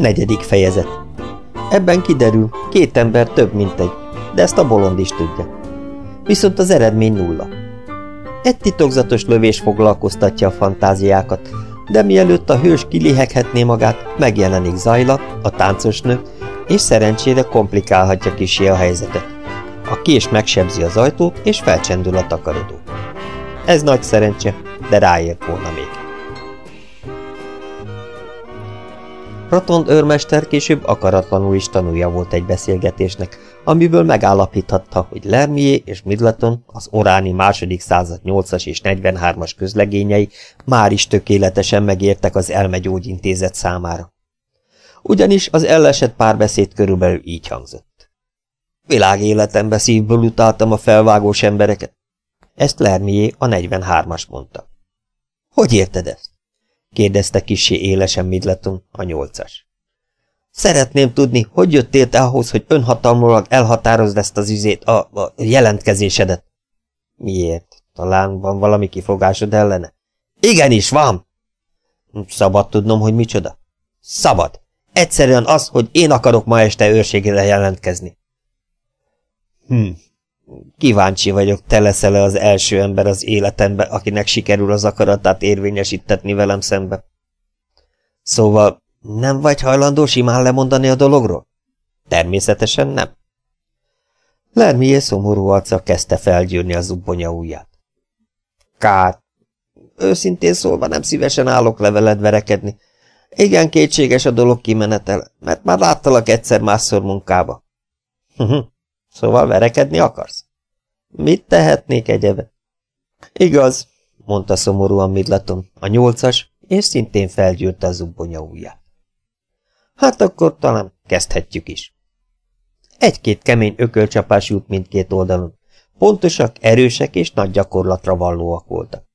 Negyedik fejezet Ebben kiderül, két ember több, mint egy, de ezt a bolond is tudja. Viszont az eredmény nulla. Egy titokzatos lövés foglalkoztatja a fantáziákat, de mielőtt a hős kiliheghetné magát, megjelenik Zajla, a táncosnő, és szerencsére komplikálhatja kisé a helyzetet. A kés megsebzi az ajtót, és felcsendül a takarodó. Ez nagy szerencse, de ráért volna még. Rotond őrmester később akaratlanul is tanulja volt egy beszélgetésnek, amiből megállapíthatta, hogy Lermié és Midleton, az oráni második század 8-as és 43-as közlegényei már is tökéletesen megértek az elmegyógyintézet számára. Ugyanis az ellesett párbeszéd körülbelül így hangzott. Világéletembe szívből utáltam a felvágós embereket. Ezt Lermié a 43-as mondta. Hogy érted ezt? Kérdezte kisé élesen Midleton, a nyolcas. Szeretném tudni, hogy jöttél te ahhoz, hogy önhatalmulag elhatározd ezt az üzét, a, a jelentkezésedet? Miért? Talán van valami kifogásod ellene? Igenis, van! Szabad tudnom, hogy micsoda? Szabad. Egyszerűen az, hogy én akarok ma este őrségére jelentkezni. Hm, Kíváncsi vagyok, te leszel-e az első ember az életembe, akinek sikerül az akaratát érvényesítetni velem szembe. Szóval nem vagy hajlandó simán lemondani a dologról? Természetesen nem. Lermié szomorú arca kezdte felgyűrni az ubbonya ujját. Kár. Őszintén szólva nem szívesen állok leveled verekedni. Igen kétséges a dolog kimenetel, mert már láttalak egyszer másszor munkába. Szóval verekedni akarsz? Mit tehetnék egyebe? Igaz, mondta szomorúan Midlaton, a nyolcas, és szintén felgyűrte az ubbonya ujját. Hát akkor talán kezdhetjük is. Egy-két kemény ökölcsapás jut mindkét oldalon. Pontosak, erősek és nagy gyakorlatra vallóak voltak.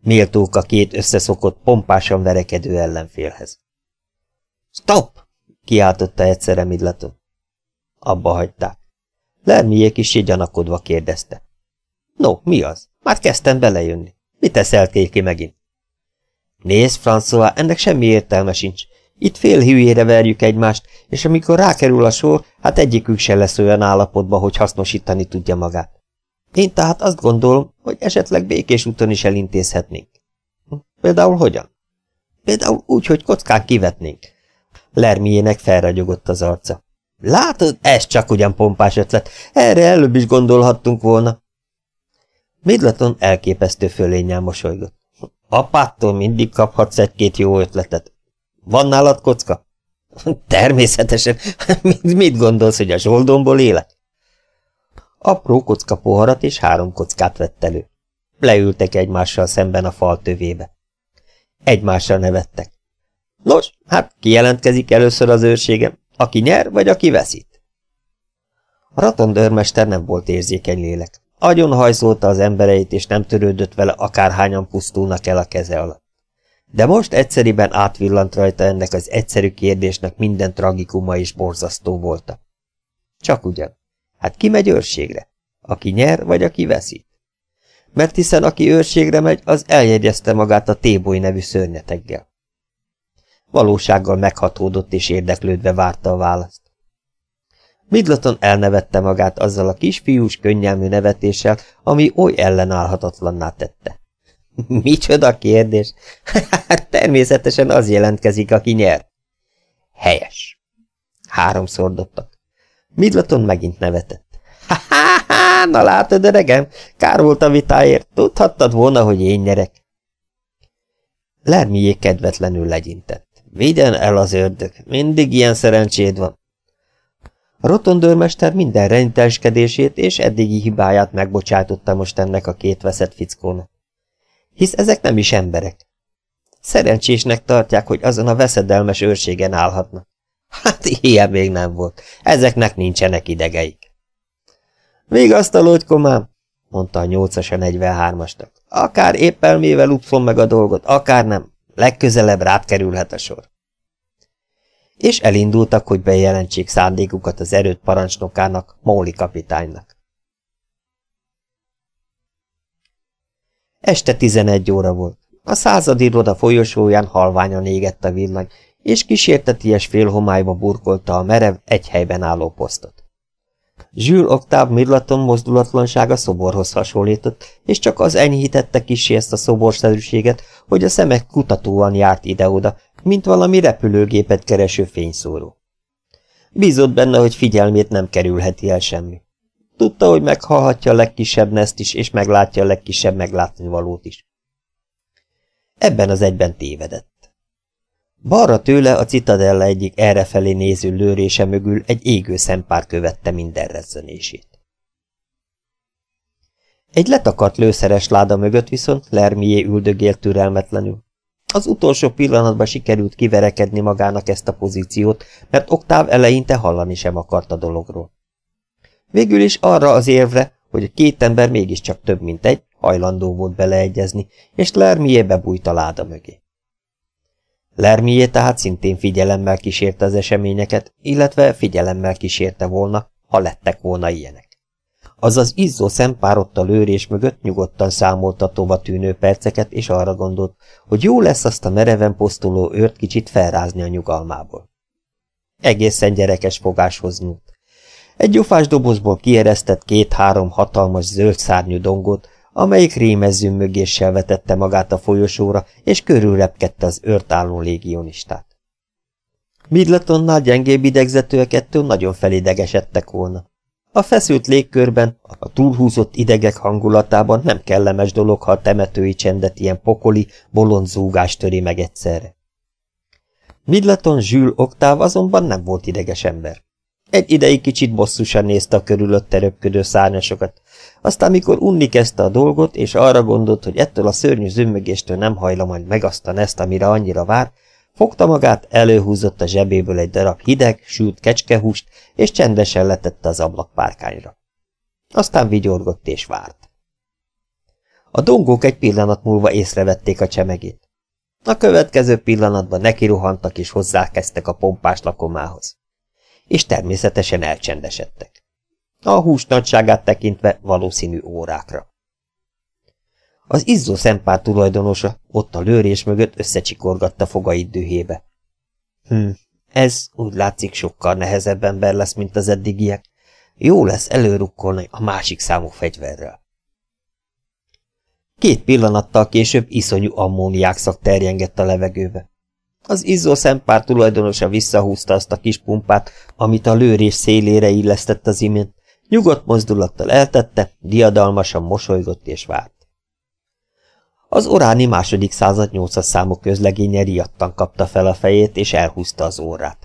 Méltók a két összeszokott, pompásan verekedő ellenfélhez. Stop! kiáltotta egyszerre Midlaton. Abba hagyták. Lermié kis gyanakodva kérdezte. No, mi az? Már kezdtem belejönni. Mit teszel ki megint? Nézd, François, ennek semmi értelme sincs. Itt fél hülyére verjük egymást, és amikor rákerül a sor, hát egyikük se lesz olyan állapotban, hogy hasznosítani tudja magát. Én tehát azt gondolom, hogy esetleg békés úton is elintézhetnénk. Például hogyan? Például úgy, hogy kockán kivetnénk. Lermiének felragyogott az arca. Látod, ez csak ugyan pompás ötlet. Erre előbb is gondolhattunk volna. Midleton elképesztő fölényel mosolygott. Apától mindig kaphatsz egy-két jó ötletet. Van nálad kocka? Természetesen. mit, mit gondolsz, hogy a zsoldomból élek? Apró kocka poharat és három kockát vett elő. Leültek egymással szemben a fal tövébe. Egymással nevettek. Nos, hát ki jelentkezik először az őrségem? Aki nyer, vagy aki veszít? A ratondőrmester nem volt érzékeny lélek. Agyon hajszolta az embereit, és nem törődött vele, akárhányan pusztulnak el a keze alatt. De most egyszeriben átvillant rajta ennek az egyszerű kérdésnek minden tragikuma és borzasztó volt. Csak ugyan. Hát ki megy őrségre? Aki nyer, vagy aki veszít? Mert hiszen aki őrségre megy, az eljegyezte magát a Téboly nevű szörnyeteggel. Valósággal meghatódott és érdeklődve várta a választ. Midlaton elnevette magát azzal a kisfiús, könnyelmű nevetéssel, ami oly ellenállhatatlanná tette. Micsoda kérdés? Hát természetesen az jelentkezik, aki nyer. Helyes. Háromszor dobtak. Midlaton megint nevetett. Ha-ha-ha, na látod, öregem, kár volt a vitáért, tudhattad volna, hogy én nyerek. Lermié kedvetlenül legyintett. Vigyen el az ördög, mindig ilyen szerencséd van. A rotondőrmester minden rendteleskedését és eddigi hibáját megbocsátotta most ennek a két veszett fickónak. Hisz ezek nem is emberek. Szerencsésnek tartják, hogy azon a veszedelmes őrségen állhatnak. Hát ilyen még nem volt. Ezeknek nincsenek idegeik. Vigasztalódj, komám, mondta a nyolcas a 43-asnak. Akár épp elmével upszom meg a dolgot, akár nem. Legközelebb rád kerülhet a sor. És elindultak, hogy bejelentsék szándékukat az erőt parancsnokának, Móli kapitánynak. Este tizenegy óra volt. A századi roda folyosóján halványan égett a villany, és kísérteties félhomályba burkolta a merev egy helyben álló posztot. Jules Octave Midlaton mozdulatlansága szoborhoz hasonlított, és csak az enyhítette kissé ezt a szoborszerűséget, hogy a szemek kutatóan járt ide-oda, mint valami repülőgépet kereső fényszóró. Bízott benne, hogy figyelmét nem kerülheti el semmi. Tudta, hogy meghallhatja a legkisebb neszt is, és meglátja a legkisebb meglátnivalót is. Ebben az egyben tévedett. Balra tőle a citadella egyik errefelé néző lőrése mögül egy égő szempár követte minden rezzenését. Egy letakart lőszeres láda mögött viszont Lermié üldögélt türelmetlenül. Az utolsó pillanatban sikerült kiverekedni magának ezt a pozíciót, mert Oktáv eleinte hallani sem akart a dologról. Végül is arra az érvre, hogy a két ember mégiscsak több mint egy, hajlandó volt beleegyezni, és Lermié bebújt a láda mögé. Lermié tehát szintén figyelemmel kísérte az eseményeket, illetve figyelemmel kísérte volna, ha lettek volna ilyenek. Azaz izzó szempár ott a lőrés mögött nyugodtan számoltatóba tűnő perceket, és arra gondolt, hogy jó lesz azt a mereven posztuló őrt kicsit felrázni a nyugalmából. Egészen gyerekes fogáshoz nyúlt. Egy gyufás dobozból kieresztett két-három hatalmas zöld szárnyú dongot, amelyik rémező mögéssel vetette magát a folyosóra, és körülrepkedte az őrt álló légionistát. Midletonnál gyengébb idegzetőek ettől nagyon felidegesedtek volna. A feszült légkörben, a túlhúzott idegek hangulatában nem kellemes dolog, ha a temetői csendet ilyen pokoli, bolond zúgás töri meg egyszerre. Midleton Jules Oktáv azonban nem volt ideges ember. Egy ideig kicsit bosszusan nézte a körülötte röpködő szárnyasokat, aztán mikor unni kezdte a dolgot, és arra gondolt, hogy ettől a szörnyű zümmögéstől nem hajla majd meg azt a neszt, amire annyira vár, fogta magát, előhúzott a zsebéből egy darab hideg, sült kecskehúst, és csendesen letette az ablakpárkányra. Aztán vigyorgott és várt. A dongók egy pillanat múlva észrevették a csemegét. A következő pillanatban nekiruhantak és hozzákezdtek a pompás lakomához. És természetesen elcsendesedtek. A hús nagyságát tekintve valószínű órákra. Az izzó szempár tulajdonosa ott a lőrés mögött összecsikorgatta fogait dühébe. Hm, ez úgy látszik sokkal nehezebb ember lesz, mint az eddigiek. Jó lesz előrukkolni a másik számú fegyverrel. Két pillanattal később iszonyú ammóniákszak terjengett a levegőbe. Az izzó szempár tulajdonosa visszahúzta azt a kis pumpát, amit a lőrés szélére illesztett az imént, nyugodt mozdulattal eltette, diadalmasan mosolygott és várt. Az oráni második század nyolcas számok közlegénye riadtan kapta fel a fejét, és elhúzta az órát.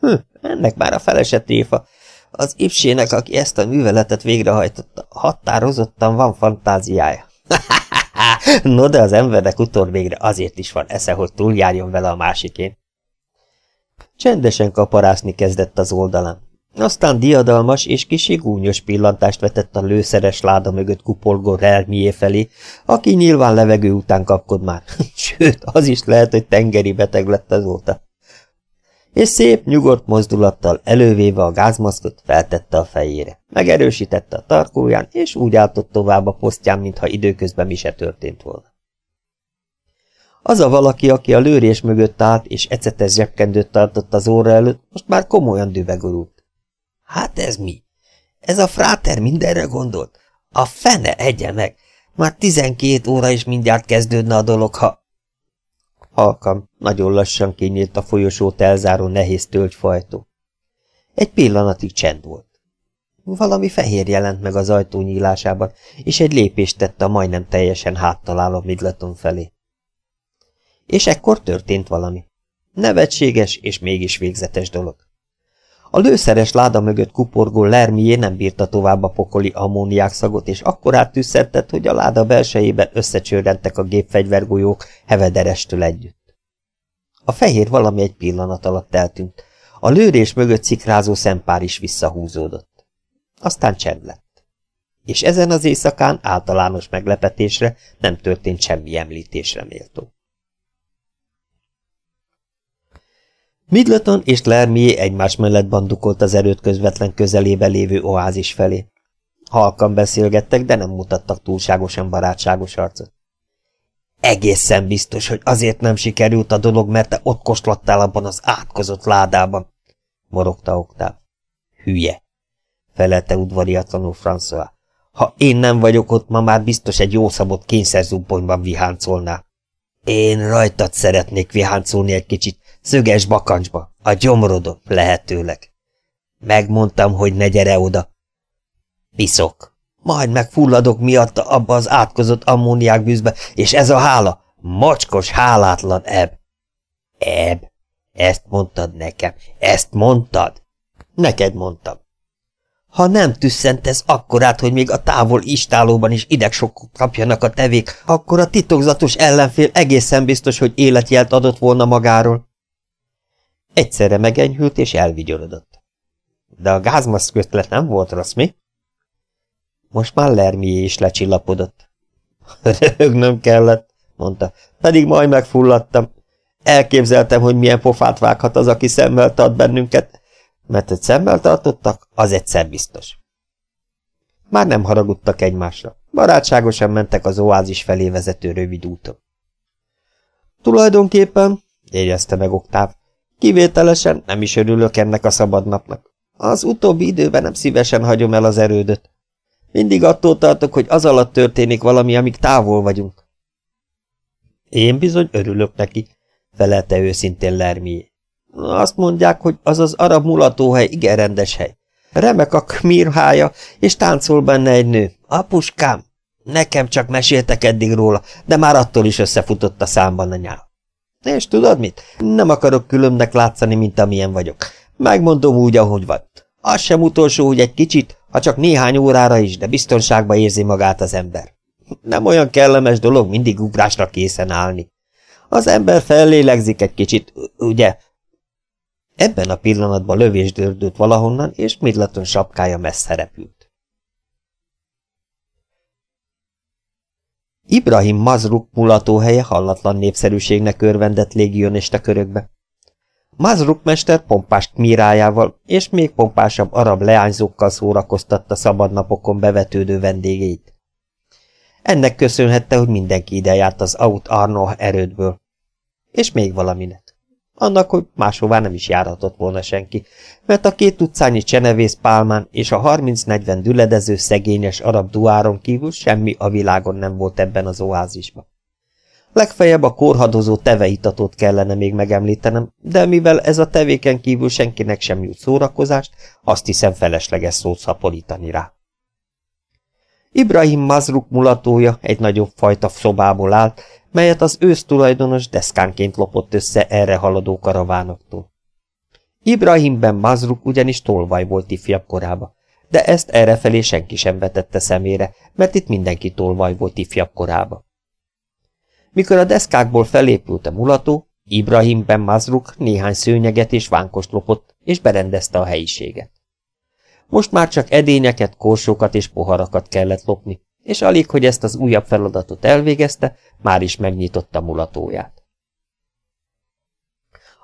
Hm, ennek már a felesett tréfa. Az ipsének, aki ezt a műveletet végrehajtotta, határozottan van fantáziája. no, de az embernek utol végre azért is van esze, hogy túljárjon vele a másikén. Csendesen kaparászni kezdett az oldalán. Aztán diadalmas és kisi gúnyos pillantást vetett a lőszeres láda mögött kupolgó relmié felé, aki nyilván levegő után kapkod már, sőt, az is lehet, hogy tengeri beteg lett azóta. És szép, nyugodt mozdulattal elővéve a gázmaszkot feltette a fejére, megerősítette a tarkóján, és úgy álltott tovább a posztján, mintha időközben mi se történt volna. Az a valaki, aki a lőrés mögött állt, és ecetes zsebkendőt tartott az óra előtt, most már komolyan dübegorult. Hát ez mi? Ez a fráter mindenre gondolt? A fene egye meg! Már tizenkét óra is mindjárt kezdődne a dolog, ha... Halkam, nagyon lassan kinyílt a folyosót elzáró nehéz tölgyfajtó. Egy pillanatig csend volt. Valami fehér jelent meg az ajtó nyílásában, és egy lépést tette a majdnem teljesen háttaláló Midleton felé. És ekkor történt valami. Nevetséges és mégis végzetes dolog. A lőszeres láda mögött kuporgó Lermié nem bírta tovább a pokoli ammóniák szagot, és akkor áttűszertett, hogy a láda belsejében összecsörrentek a gépfegyvergolyók hevederestől együtt. A fehér valami egy pillanat alatt eltűnt. A lőrés mögött szikrázó szempár is visszahúzódott. Aztán csend lett. És ezen az éjszakán általános meglepetésre nem történt semmi említésre méltó. Midleton és Lermié egymás mellett bandukolt az erőt közvetlen közelébe lévő oázis felé. Halkan beszélgettek, de nem mutattak túlságosan barátságos arcot. Egészen biztos, hogy azért nem sikerült a dolog, mert te ott kóstlottál abban az átkozott ládában, morogta Oktáv. Hülye, felelte udvariatlanul François. Ha én nem vagyok ott, ma már biztos egy jó szabott kényszerzubbonyban viháncolná. Én rajtad szeretnék viháncolni egy kicsit, szöges bakancsba, a gyomrodon, lehetőleg. Megmondtam, hogy ne gyere oda. Piszok. Majd megfulladok miatta abba az átkozott ammóniákbűzbe, és ez a hála, mocskos, hálátlan eb. Eb, ezt mondtad nekem, ezt mondtad? Neked mondtam. Ha nem tüsszentesz akkorát, hogy még a távol istálóban is idegsokot kapjanak a tevék, akkor a titokzatos ellenfél egészen biztos, hogy életjelt adott volna magáról. Egyszerre megenyhült és elvigyorodott. De a gázmaszk ötlet nem volt rossz, mi? Most már Lermié is lecsillapodott. Röhögnöm kellett, mondta, pedig majd megfulladtam. Elképzeltem, hogy milyen pofát vághat az, aki szemmel tart bennünket, mert hogy szemmel tartottak, az egyszer biztos. Már nem haragudtak egymásra, barátságosan mentek az oázis felé vezető rövid úton. Tulajdonképpen, jegyezte meg Oktáv, kivételesen nem is örülök ennek a szabadnapnak. Az utóbbi időben nem szívesen hagyom el az erődöt. Mindig attól tartok, hogy az alatt történik valami, amíg távol vagyunk. Én bizony örülök neki, felelte őszintén Lermié. Azt mondják, hogy az az arab mulatóhely igen rendes hely. Remek a kmirhája, és táncol benne egy nő. Apuskám, nekem csak meséltek eddig róla, de már attól is összefutott a számban a nyál. És tudod mit? Nem akarok különbnek látszani, mint amilyen vagyok. Megmondom úgy, ahogy van. Az sem utolsó, hogy egy kicsit, ha csak néhány órára is, de biztonságba érzi magát az ember. Nem olyan kellemes dolog mindig ugrásra készen állni. Az ember fellélegzik egy kicsit, ugye, Ebben a pillanatban lövés dördült valahonnan, és Midlaton sapkája messze repült. Ibrahim Mazruk mulatóhelye hallatlan népszerűségnek örvendett légionista körökbe. Mazruk mester pompás mirájával és még pompásabb arab leányzókkal szórakoztatta szabadnapokon bevetődő vendégeit. Ennek köszönhette, hogy mindenki ide járt az Aut Arno erődből. És még valaminek. Annak, hogy máshová nem is járhatott volna senki, mert a két utcányi csenevész pálmán és a 30-40 düledező szegényes arab duáron kívül semmi a világon nem volt ebben az oázisban. Legfeljebb a korhadozó teveitatót kellene még megemlítenem, de mivel ez a tevéken kívül senkinek sem jut szórakozást, azt hiszem felesleges szót szaporítani rá. Ibrahim Mazruk mulatója egy nagyobb fajta szobából állt, melyet az ősz tulajdonos deszkánként lopott össze erre haladó karavánoktól. Ibrahimben Mazruk ugyanis tolvaj volt ifjabb korába, de ezt errefelé senki sem vetette szemére, mert itt mindenki tolvaj volt ifjabb korába. Mikor a deszkákból felépült a mulató, Ibrahimben Mazruk néhány szőnyeget és vánkost lopott, és berendezte a helyiséget. Most már csak edényeket, korsókat és poharakat kellett lopni, és alig, hogy ezt az újabb feladatot elvégezte, már is megnyitotta mulatóját.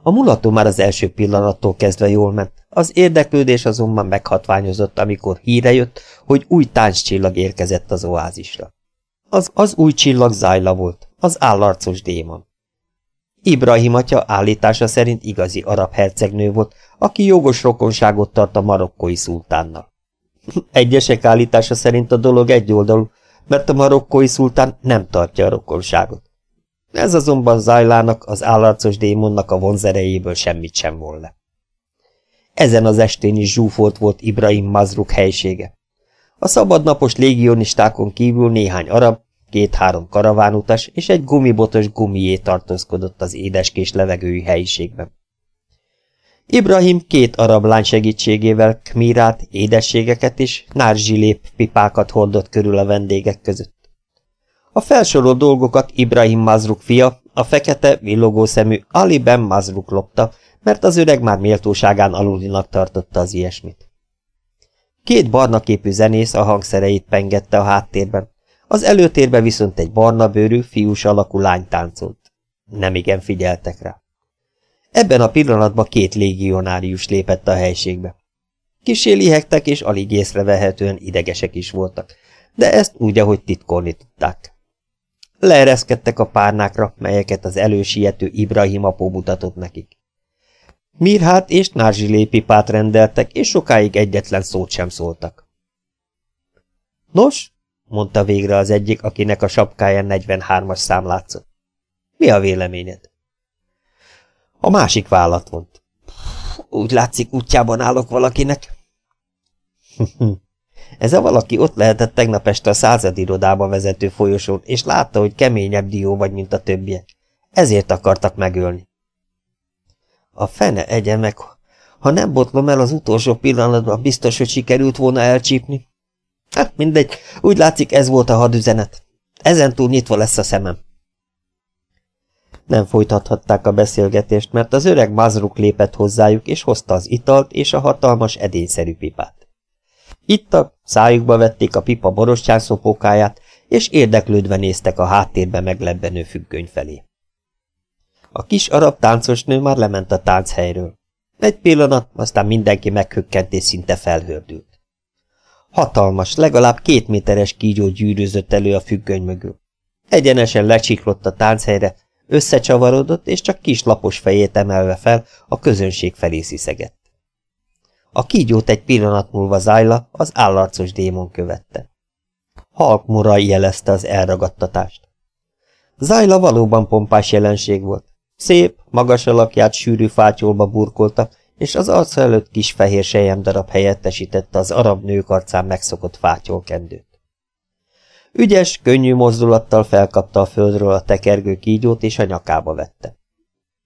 A mulató már az első pillanattól kezdve jól ment, az érdeklődés azonban meghatványozott, amikor híre jött, hogy új tánccsillag érkezett az oázisra. Az, az új csillag Zájla volt, az állarcos démon. Ibrahim atya állítása szerint igazi arab hercegnő volt, aki jogos rokonságot tart a marokkói szultánnal. Egyesek állítása szerint a dolog egyoldalú, mert a marokkói szultán nem tartja a rokonságot. Ez azonban Zajlának, az állarcos démonnak a vonzerejéből semmit sem volna. Ezen az estén is zsúfolt volt Ibrahim Mazruk helysége. A szabadnapos légionistákon kívül néhány arab, két-három karavánutas és egy gumibotos gumié tartózkodott az édeskés levegői helyiségben. Ibrahim két arab lány segítségével kmirát, édességeket és nárzsilép pipákat hordott körül a vendégek között. A felsorolt dolgokat Ibrahim Mazruk fia, a fekete, villogó szemű Ali Ben Mazruk lopta, mert az öreg már méltóságán alulinak tartotta az ilyesmit. Két barna képű zenész a hangszereit pengette a háttérben, az előtérbe viszont egy barna bőrű, fiús alakú lány táncolt. Nemigen figyeltek rá. Ebben a pillanatban két légionárius lépett a helységbe. Kisé lihegtek és alig észrevehetően idegesek is voltak, de ezt úgy, ahogy titkolni tudták. Leereszkedtek a párnákra, melyeket az elősiető Ibrahim apó mutatott nekik. Mirhát és lépipát rendeltek, és sokáig egyetlen szót sem szóltak. Nos, mondta végre az egyik, akinek a sapkáján 43-as szám látszott. Mi a véleményed? A másik vállat vont. Úgy látszik, útjában állok valakinek. Ez a valaki ott lehetett tegnap este a századirodába vezető folyosón, és látta, hogy keményebb dió vagy, mint a többiek. Ezért akartak megölni. A fene egye meg, ha nem botlom el az utolsó pillanatban, biztos, hogy sikerült volna elcsípni. Hát mindegy, úgy látszik ez volt a hadüzenet. Ezentúl nyitva lesz a szemem. Nem folytathatták a beszélgetést, mert az öreg Mazruk lépett hozzájuk, és hozta az italt és a hatalmas edényszerű pipát. Ittak, szájukba vették a pipa borostyán szopókáját, és érdeklődve néztek a háttérbe meglebbenő függöny felé. A kis arab táncosnő már lement a tánchelyről. Egy pillanat, aztán mindenki meghökkent és szinte felhördült. Hatalmas, legalább két méteres kígyó gyűrűzött elő a függöny mögül. Egyenesen lecsiklott a tánchelyre, összecsavarodott, és csak kis lapos fejét emelve fel a közönség felé sziszegett. A kígyót egy pillanat múlva Zájla, az állarcos démon követte. Halk murai jelezte az elragadtatást. Zájla valóban pompás jelenség volt. Szép, magas alakját sűrű fátyolba burkolta, és az arca előtt kis fehér darab helyettesítette az arab nők arcán megszokott fátyolkendőt. Ügyes, könnyű mozdulattal felkapta a földről a tekergő kígyót, és a nyakába vette.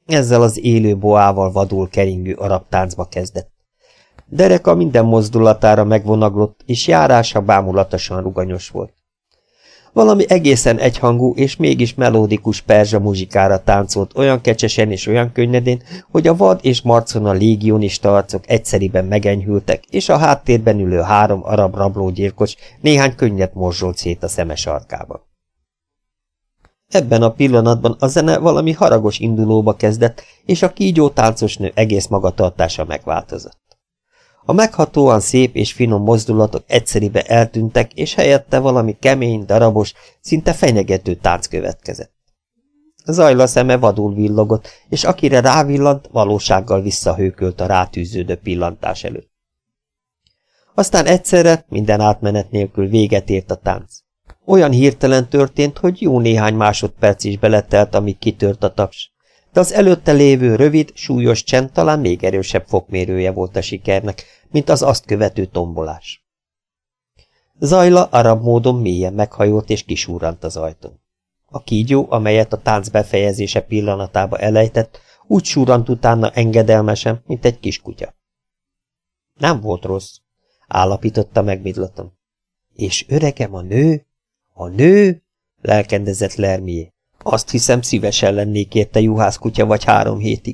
Ezzel az élő boával vadul keringő arab táncba kezdett. Dereka minden mozdulatára megvonaglott, és járása bámulatosan ruganyos volt. Valami egészen egyhangú és mégis melódikus perzsa muzsikára táncolt olyan kecsesen és olyan könnyedén, hogy a vad és marcona légionista arcok egyszeriben megenyhültek, és a háttérben ülő három arab rablógyilkos néhány könnyet morzsolt szét a szemes arkába. Ebben a pillanatban a zene valami haragos indulóba kezdett, és a kígyó táncosnő egész magatartása megváltozott. A meghatóan szép és finom mozdulatok egyszeribe eltűntek, és helyette valami kemény, darabos, szinte fenyegető tánc következett. Zajla szeme vadul villogott, és akire rávillant, valósággal visszahőkölt a rátűződő pillantás előtt. Aztán egyszerre, minden átmenet nélkül véget ért a tánc. Olyan hirtelen történt, hogy jó néhány másodperc is beletelt, amíg kitört a taps de az előtte lévő rövid, súlyos csend talán még erősebb fokmérője volt a sikernek, mint az azt követő tombolás. Zajla arab módon mélyen meghajolt és kisúrant az ajtón. A kígyó, amelyet a tánc befejezése pillanatába elejtett, úgy súrant utána engedelmesen, mint egy kiskutya. Nem volt rossz, állapította meg Midlaton. És öregem a nő? A nő? lelkendezett Lermié. Azt hiszem, szívesen lennék érte juhászkutya vagy három hétig.